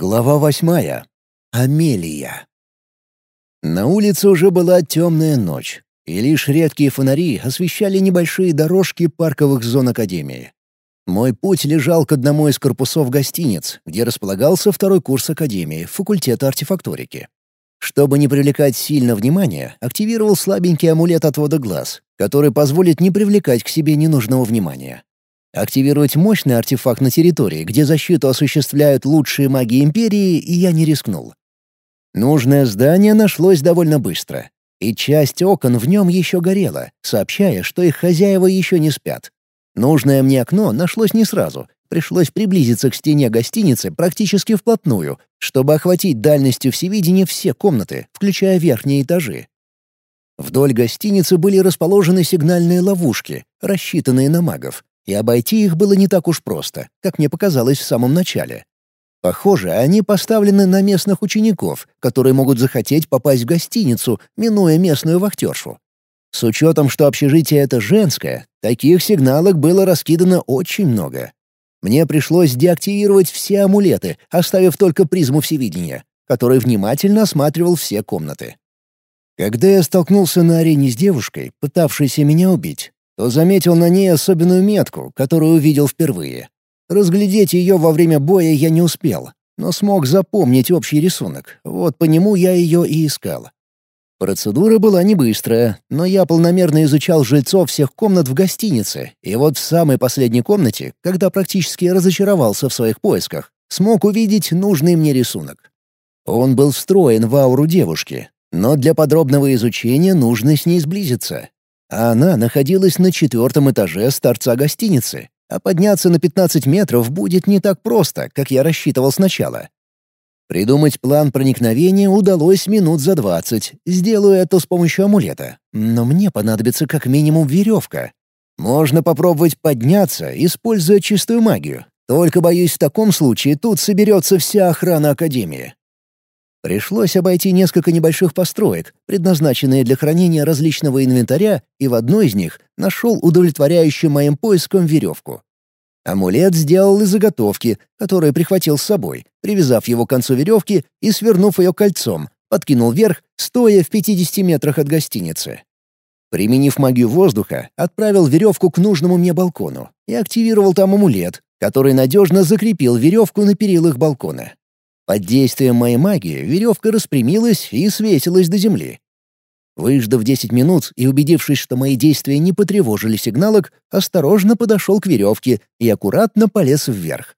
Глава восьмая. Амелия. На улице уже была темная ночь, и лишь редкие фонари освещали небольшие дорожки парковых зон Академии. Мой путь лежал к одному из корпусов гостиниц, где располагался второй курс Академии, факультета артефакторики. Чтобы не привлекать сильно внимания, активировал слабенький амулет отвода глаз, который позволит не привлекать к себе ненужного внимания. Активировать мощный артефакт на территории, где защиту осуществляют лучшие маги Империи, я не рискнул. Нужное здание нашлось довольно быстро, и часть окон в нем еще горела, сообщая, что их хозяева еще не спят. Нужное мне окно нашлось не сразу, пришлось приблизиться к стене гостиницы практически вплотную, чтобы охватить дальностью всевидения все комнаты, включая верхние этажи. Вдоль гостиницы были расположены сигнальные ловушки, рассчитанные на магов, и обойти их было не так уж просто, как мне показалось в самом начале. Похоже, они поставлены на местных учеников, которые могут захотеть попасть в гостиницу, минуя местную вахтершу. С учетом, что общежитие это женское, таких сигналок было раскидано очень много. Мне пришлось деактивировать все амулеты, оставив только призму всевидения, который внимательно осматривал все комнаты. Когда я столкнулся на арене с девушкой, пытавшейся меня убить, то заметил на ней особенную метку, которую увидел впервые. Разглядеть ее во время боя я не успел, но смог запомнить общий рисунок. Вот по нему я ее и искал. Процедура была не быстрая, но я полномерно изучал жильцов всех комнат в гостинице, и вот в самой последней комнате, когда практически разочаровался в своих поисках, смог увидеть нужный мне рисунок. Он был встроен в ауру девушки, но для подробного изучения нужно с ней сблизиться а она находилась на четвертом этаже с торца гостиницы, а подняться на 15 метров будет не так просто, как я рассчитывал сначала. Придумать план проникновения удалось минут за двадцать, сделаю это с помощью амулета. Но мне понадобится как минимум веревка. Можно попробовать подняться, используя чистую магию. Только, боюсь, в таком случае тут соберется вся охрана Академии. Пришлось обойти несколько небольших построек, предназначенные для хранения различного инвентаря, и в одной из них нашел удовлетворяющую моим поиском веревку. Амулет сделал из заготовки, которую прихватил с собой, привязав его к концу веревки и свернув ее кольцом, подкинул вверх, стоя в 50 метрах от гостиницы. Применив магию воздуха, отправил веревку к нужному мне балкону и активировал там амулет, который надежно закрепил веревку на перилах балкона. Под действием моей магии веревка распрямилась и свесилась до земли. Выждав 10 минут и убедившись, что мои действия не потревожили сигналок, осторожно подошел к веревке и аккуратно полез вверх.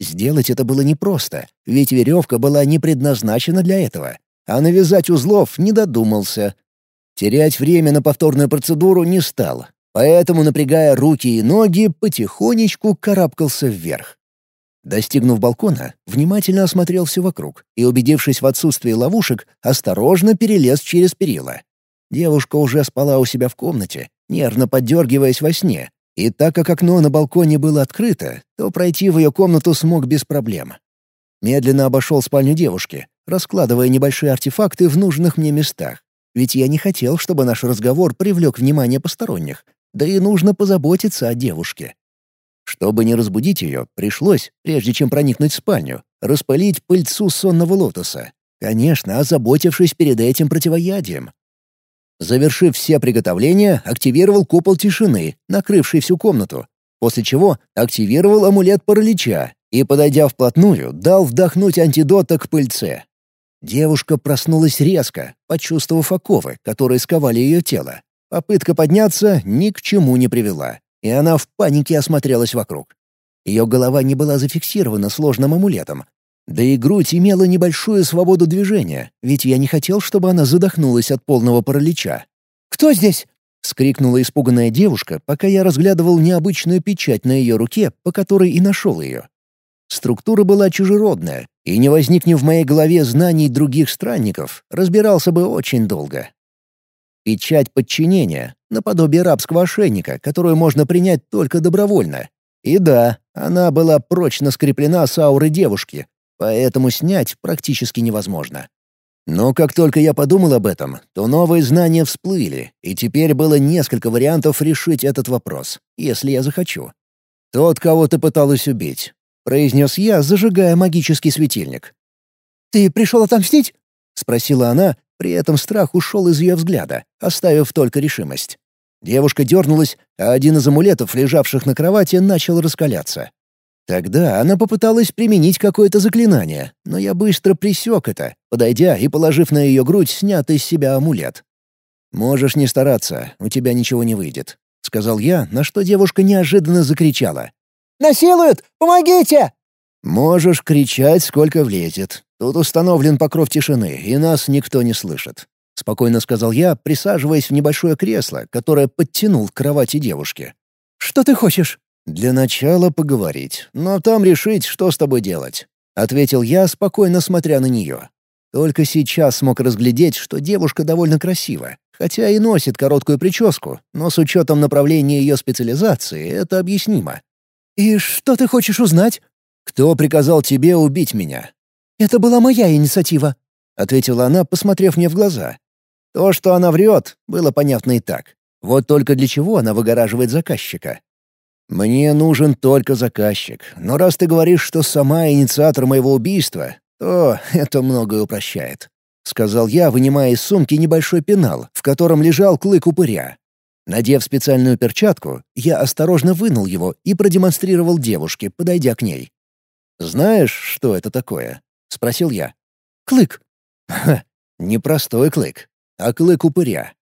Сделать это было непросто, ведь веревка была не предназначена для этого, а навязать узлов не додумался. Терять время на повторную процедуру не стал, поэтому, напрягая руки и ноги, потихонечку карабкался вверх. Достигнув балкона, внимательно осмотрел все вокруг и, убедившись в отсутствии ловушек, осторожно перелез через перила. Девушка уже спала у себя в комнате, нервно поддергиваясь во сне, и так как окно на балконе было открыто, то пройти в ее комнату смог без проблем. Медленно обошел спальню девушки, раскладывая небольшие артефакты в нужных мне местах, ведь я не хотел, чтобы наш разговор привлек внимание посторонних, да и нужно позаботиться о девушке. Чтобы не разбудить ее, пришлось, прежде чем проникнуть в спальню, распылить пыльцу сонного лотоса. Конечно, озаботившись перед этим противоядием. Завершив все приготовления, активировал купол тишины, накрывший всю комнату, после чего активировал амулет паралича и, подойдя вплотную, дал вдохнуть антидота к пыльце. Девушка проснулась резко, почувствовав оковы, которые сковали ее тело. Попытка подняться ни к чему не привела и она в панике осмотрелась вокруг. Ее голова не была зафиксирована сложным амулетом, да и грудь имела небольшую свободу движения, ведь я не хотел, чтобы она задохнулась от полного паралича. «Кто здесь?» — скрикнула испуганная девушка, пока я разглядывал необычную печать на ее руке, по которой и нашел ее. Структура была чужеродная, и не возникнет в моей голове знаний других странников, разбирался бы очень долго. Печать подчинения, наподобие рабского ошейника, которую можно принять только добровольно. И да, она была прочно скреплена с аурой девушки, поэтому снять практически невозможно. Но как только я подумал об этом, то новые знания всплыли, и теперь было несколько вариантов решить этот вопрос, если я захочу. Тот, кого ты пыталась убить. произнес я, зажигая магический светильник. «Ты пришел отомстить?» — спросила она, при этом страх ушел из ее взгляда, оставив только решимость. Девушка дернулась, а один из амулетов, лежавших на кровати, начал раскаляться. Тогда она попыталась применить какое-то заклинание, но я быстро пресек это, подойдя и положив на ее грудь снятый из себя амулет. «Можешь не стараться, у тебя ничего не выйдет», — сказал я, на что девушка неожиданно закричала. «Насилуют! Помогите!» «Можешь кричать, сколько влезет. Тут установлен покров тишины, и нас никто не слышит», — спокойно сказал я, присаживаясь в небольшое кресло, которое подтянул к кровати девушки. «Что ты хочешь?» «Для начала поговорить, но там решить, что с тобой делать», — ответил я, спокойно смотря на нее. Только сейчас смог разглядеть, что девушка довольно красива, хотя и носит короткую прическу, но с учетом направления ее специализации это объяснимо. «И что ты хочешь узнать?» «Кто приказал тебе убить меня?» «Это была моя инициатива», — ответила она, посмотрев мне в глаза. То, что она врет, было понятно и так. Вот только для чего она выгораживает заказчика. «Мне нужен только заказчик, но раз ты говоришь, что сама инициатор моего убийства, то это многое упрощает», — сказал я, вынимая из сумки небольшой пенал, в котором лежал клык упыря. Надев специальную перчатку, я осторожно вынул его и продемонстрировал девушке, подойдя к ней. «Знаешь, что это такое?» — спросил я. «Клык». «Ха, не простой клык, а клык упыря.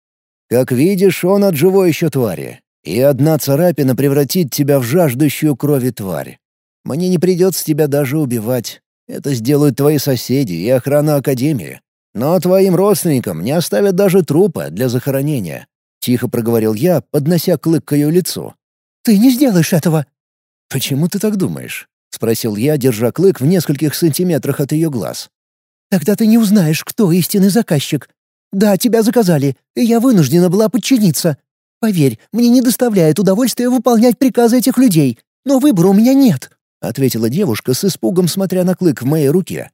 Как видишь, он от живой еще твари, и одна царапина превратит тебя в жаждущую крови тварь. Мне не придется тебя даже убивать. Это сделают твои соседи и охрана Академии. Но твоим родственникам не оставят даже трупа для захоронения», — тихо проговорил я, поднося клык к ее лицу. «Ты не сделаешь этого!» «Почему ты так думаешь?» — спросил я, держа клык в нескольких сантиметрах от ее глаз. «Тогда ты не узнаешь, кто истинный заказчик. Да, тебя заказали, и я вынуждена была подчиниться. Поверь, мне не доставляет удовольствия выполнять приказы этих людей, но выбора у меня нет», — ответила девушка с испугом, смотря на клык в моей руке.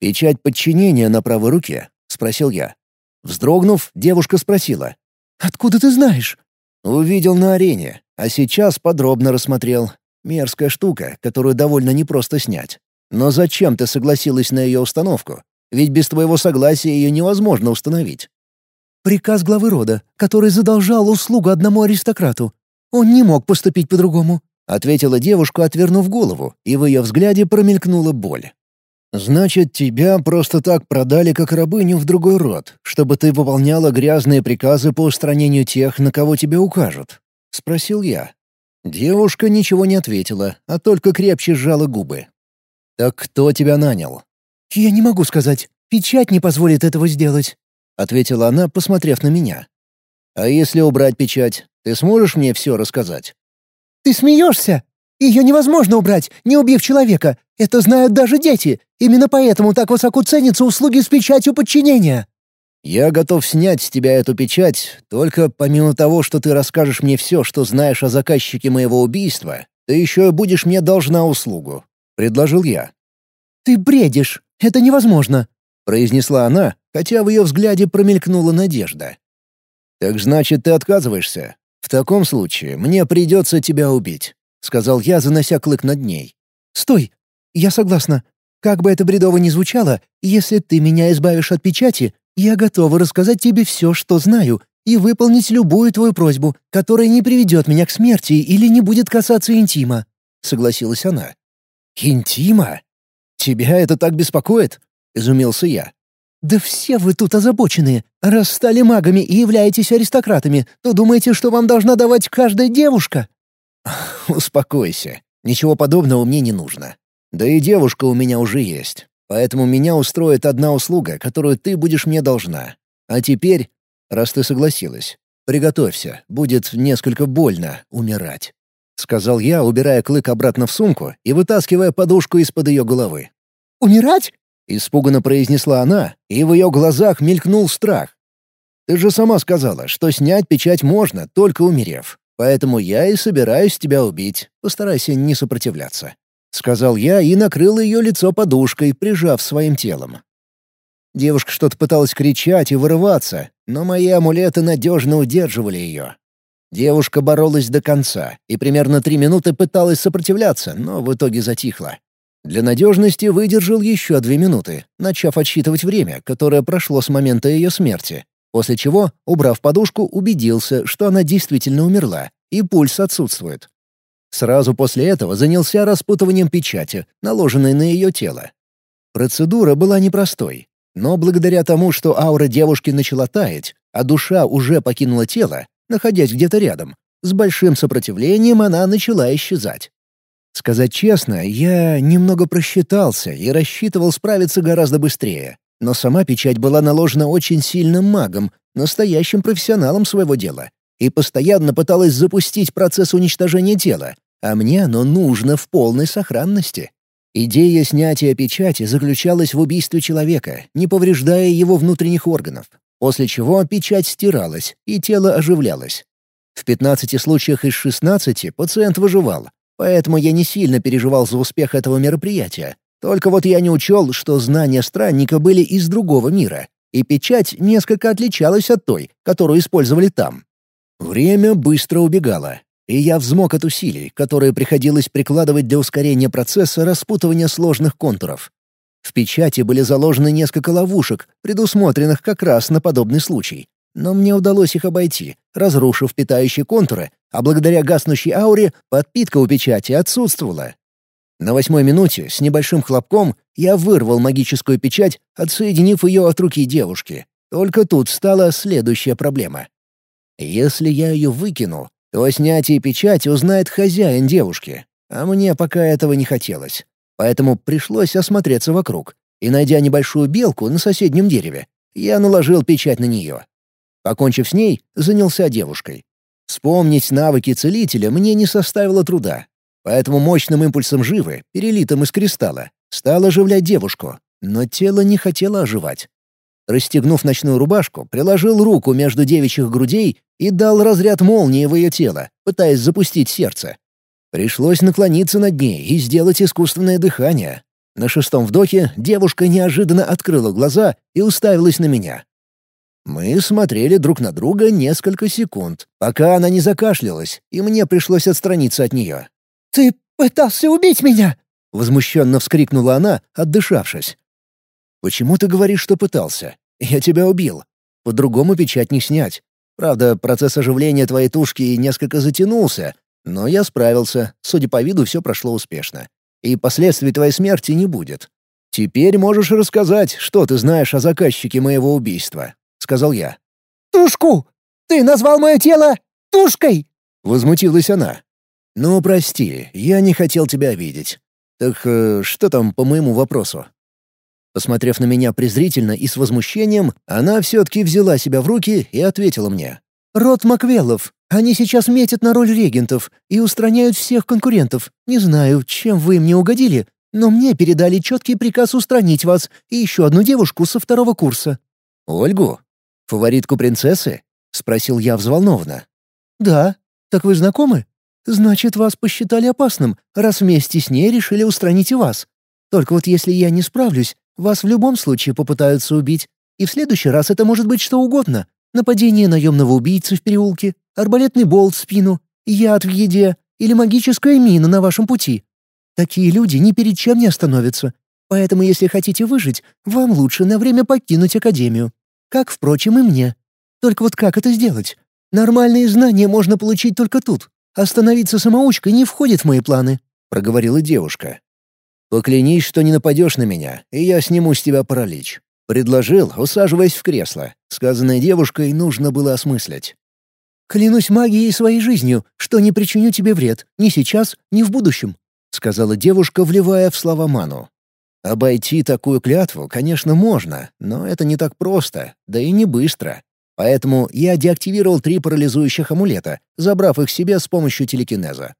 «Печать подчинения на правой руке?» — спросил я. Вздрогнув, девушка спросила. «Откуда ты знаешь?» «Увидел на арене, а сейчас подробно рассмотрел. Мерзкая штука, которую довольно непросто снять. Но зачем ты согласилась на ее установку? Ведь без твоего согласия ее невозможно установить. Приказ главы рода, который задолжал услугу одному аристократу. Он не мог поступить по-другому», — ответила девушка, отвернув голову, и в ее взгляде промелькнула боль. «Значит, тебя просто так продали как рабыню в другой род, чтобы ты выполняла грязные приказы по устранению тех, на кого тебе укажут?» — спросил я. Девушка ничего не ответила, а только крепче сжала губы. «Так кто тебя нанял?» «Я не могу сказать. Печать не позволит этого сделать». — ответила она, посмотрев на меня. «А если убрать печать, ты сможешь мне все рассказать?» «Ты смеешься? Ее невозможно убрать, не убив человека. Это знают даже дети. Именно поэтому так высоко ценятся услуги с печатью подчинения». «Я готов снять с тебя эту печать, только помимо того, что ты расскажешь мне все, что знаешь о заказчике моего убийства, ты еще и будешь мне должна услугу», — предложил я. «Ты бредишь. Это невозможно», — произнесла она, хотя в ее взгляде промелькнула надежда. «Так значит, ты отказываешься? В таком случае мне придется тебя убить», — сказал я, занося клык над ней. «Стой! Я согласна. Как бы это бредово ни звучало, если ты меня избавишь от печати, я готова рассказать тебе все, что знаю, и выполнить любую твою просьбу, которая не приведет меня к смерти или не будет касаться интима», — согласилась она. «Интима? Тебя это так беспокоит?» — изумился я. «Да все вы тут озабоченные. Раз стали магами и являетесь аристократами, то думаете, что вам должна давать каждая девушка?» «Успокойся. Ничего подобного мне не нужно. Да и девушка у меня уже есть. Поэтому меня устроит одна услуга, которую ты будешь мне должна. А теперь, раз ты согласилась, приготовься, будет несколько больно умирать», — сказал я, убирая клык обратно в сумку и вытаскивая подушку из-под ее головы. «Умирать?» Испуганно произнесла она, и в ее глазах мелькнул страх. «Ты же сама сказала, что снять печать можно, только умерев. Поэтому я и собираюсь тебя убить. Постарайся не сопротивляться», — сказал я и накрыл ее лицо подушкой, прижав своим телом. Девушка что-то пыталась кричать и вырываться, но мои амулеты надежно удерживали ее. Девушка боролась до конца и примерно три минуты пыталась сопротивляться, но в итоге затихла. Для надежности выдержал еще две минуты, начав отсчитывать время, которое прошло с момента ее смерти, после чего, убрав подушку, убедился, что она действительно умерла, и пульс отсутствует. Сразу после этого занялся распутыванием печати, наложенной на ее тело. Процедура была непростой, но благодаря тому, что аура девушки начала таять, а душа уже покинула тело, находясь где-то рядом, с большим сопротивлением она начала исчезать. Сказать честно, я немного просчитался и рассчитывал справиться гораздо быстрее. Но сама печать была наложена очень сильным магом, настоящим профессионалом своего дела, и постоянно пыталась запустить процесс уничтожения тела, а мне оно нужно в полной сохранности. Идея снятия печати заключалась в убийстве человека, не повреждая его внутренних органов, после чего печать стиралась, и тело оживлялось. В 15 случаях из 16 пациент выживал, поэтому я не сильно переживал за успех этого мероприятия. Только вот я не учел, что знания странника были из другого мира, и печать несколько отличалась от той, которую использовали там. Время быстро убегало, и я взмок от усилий, которые приходилось прикладывать для ускорения процесса распутывания сложных контуров. В печати были заложены несколько ловушек, предусмотренных как раз на подобный случай. Но мне удалось их обойти, разрушив питающие контуры, а благодаря гаснущей ауре подпитка у печати отсутствовала. На восьмой минуте с небольшим хлопком я вырвал магическую печать, отсоединив ее от руки девушки. Только тут стала следующая проблема. Если я ее выкину, то о снятии печати узнает хозяин девушки, а мне пока этого не хотелось. Поэтому пришлось осмотреться вокруг, и, найдя небольшую белку на соседнем дереве, я наложил печать на нее. Покончив с ней, занялся девушкой. Вспомнить навыки целителя мне не составило труда, поэтому мощным импульсом живы, перелитым из кристалла, стал оживлять девушку, но тело не хотело оживать. Расстегнув ночную рубашку, приложил руку между девичьих грудей и дал разряд молнии в ее тело, пытаясь запустить сердце. Пришлось наклониться над ней и сделать искусственное дыхание. На шестом вдохе девушка неожиданно открыла глаза и уставилась на меня. Мы смотрели друг на друга несколько секунд, пока она не закашлялась, и мне пришлось отстраниться от нее. «Ты пытался убить меня!» — возмущенно вскрикнула она, отдышавшись. «Почему ты говоришь, что пытался? Я тебя убил. По-другому печать не снять. Правда, процесс оживления твоей тушки несколько затянулся, но я справился, судя по виду, все прошло успешно. И последствий твоей смерти не будет. Теперь можешь рассказать, что ты знаешь о заказчике моего убийства», — сказал я. «Тушку! Ты назвал мое тело тушкой!» — возмутилась она. «Ну, прости, я не хотел тебя обидеть. Так э, что там по моему вопросу?» Посмотрев на меня презрительно и с возмущением, она все-таки взяла себя в руки и ответила мне. «Род Маквеллов. Они сейчас метят на роль регентов и устраняют всех конкурентов. Не знаю, чем вы мне угодили, но мне передали четкий приказ устранить вас и еще одну девушку со второго курса». «Ольгу? Фаворитку принцессы?» — спросил я взволнованно. «Да. Так вы знакомы? Значит, вас посчитали опасным, раз вместе с ней решили устранить и вас. Только вот если я не справлюсь, вас в любом случае попытаются убить, и в следующий раз это может быть что угодно. Нападение наемного убийцы в переулке, арбалетный болт в спину, яд в еде или магическая мина на вашем пути. Такие люди ни перед чем не остановятся. Поэтому, если хотите выжить, вам лучше на время покинуть Академию. Как, впрочем, и мне. Только вот как это сделать? Нормальные знания можно получить только тут. Остановиться самоучкой не входит в мои планы», — проговорила девушка. «Поклянись, что не нападешь на меня, и я сниму с тебя паралич». Предложил, усаживаясь в кресло. Сказанное девушкой нужно было осмыслить. «Клянусь магией и своей жизнью, что не причиню тебе вред, ни сейчас, ни в будущем», — сказала девушка, вливая в слова ману. Обойти такую клятву, конечно, можно, но это не так просто, да и не быстро. Поэтому я деактивировал три парализующих амулета, забрав их себе с помощью телекинеза.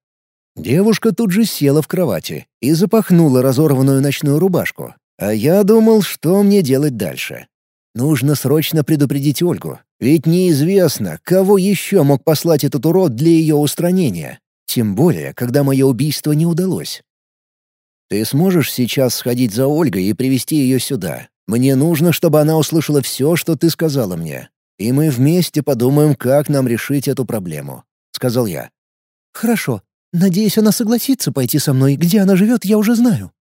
Девушка тут же села в кровати и запахнула разорванную ночную рубашку. А я думал, что мне делать дальше. Нужно срочно предупредить Ольгу, ведь неизвестно, кого еще мог послать этот урод для ее устранения. Тем более, когда мое убийство не удалось. Ты сможешь сейчас сходить за Ольгой и привести ее сюда? Мне нужно, чтобы она услышала все, что ты сказала мне. И мы вместе подумаем, как нам решить эту проблему», — сказал я. «Хорошо. Надеюсь, она согласится пойти со мной. Где она живет, я уже знаю».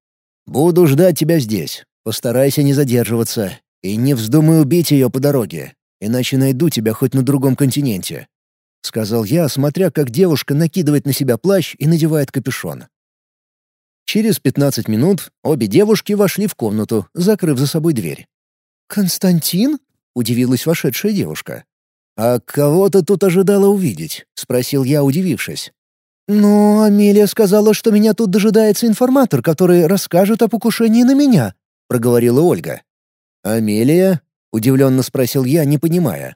Буду ждать тебя здесь. Постарайся не задерживаться. И не вздумай убить ее по дороге, иначе найду тебя хоть на другом континенте», — сказал я, смотря как девушка накидывает на себя плащ и надевает капюшон. Через пятнадцать минут обе девушки вошли в комнату, закрыв за собой дверь. «Константин?» — удивилась вошедшая девушка. «А кого ты тут ожидала увидеть?» — спросил я, удивившись. «Но Амелия сказала, что меня тут дожидается информатор, который расскажет о покушении на меня», — проговорила Ольга. «Амелия?» — удивленно спросил я, не понимая.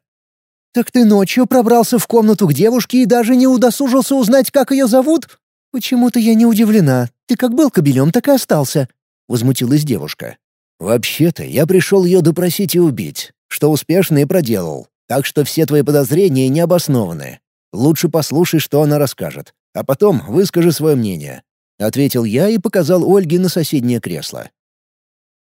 «Так ты ночью пробрался в комнату к девушке и даже не удосужился узнать, как ее зовут? Почему-то я не удивлена. Ты как был кобелем, так и остался», — возмутилась девушка. «Вообще-то я пришел ее допросить и убить, что успешно и проделал, так что все твои подозрения не обоснованы. Лучше послушай, что она расскажет, а потом выскажи свое мнение», — ответил я и показал Ольге на соседнее кресло.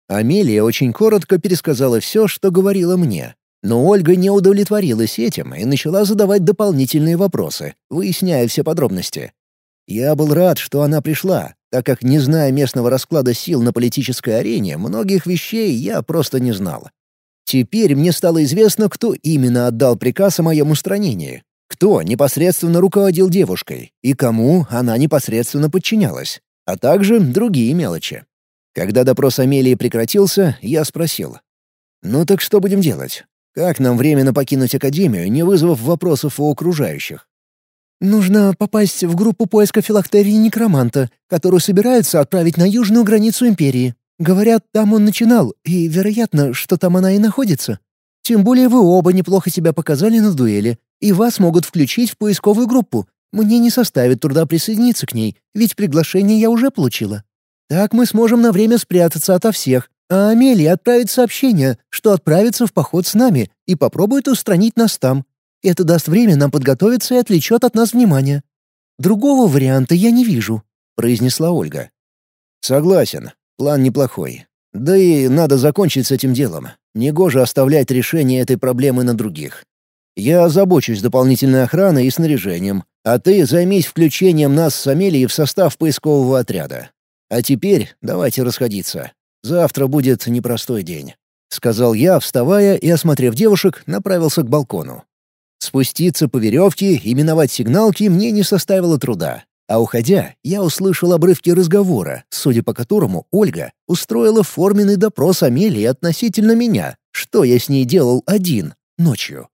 Амелия очень коротко пересказала все, что говорила мне. Но Ольга не удовлетворилась этим и начала задавать дополнительные вопросы, выясняя все подробности. Я был рад, что она пришла, так как, не зная местного расклада сил на политической арене, многих вещей я просто не знал. Теперь мне стало известно, кто именно отдал приказ о моем устранении, кто непосредственно руководил девушкой и кому она непосредственно подчинялась, а также другие мелочи. Когда допрос Амелии прекратился, я спросил. «Ну так что будем делать? Как нам временно покинуть Академию, не вызвав вопросов у окружающих?» «Нужно попасть в группу поиска филактерии некроманта, которую собираются отправить на южную границу Империи. Говорят, там он начинал, и, вероятно, что там она и находится. Тем более вы оба неплохо себя показали на дуэли, и вас могут включить в поисковую группу. Мне не составит труда присоединиться к ней, ведь приглашение я уже получила». Так мы сможем на время спрятаться ото всех, а Амелия отправит сообщение, что отправится в поход с нами и попробует устранить нас там. Это даст время нам подготовиться и отвлечет от нас внимание. Другого варианта я не вижу», — произнесла Ольга. «Согласен. План неплохой. Да и надо закончить с этим делом. Негоже оставлять решение этой проблемы на других. Я озабочусь дополнительной охраной и снаряжением, а ты займись включением нас с Амелией в состав поискового отряда. А теперь давайте расходиться. Завтра будет непростой день», — сказал я, вставая и, осмотрев девушек, направился к балкону. Спуститься по веревке и миновать сигналки мне не составило труда. А уходя, я услышал обрывки разговора, судя по которому Ольга устроила форменный допрос Амелии относительно меня, что я с ней делал один, ночью.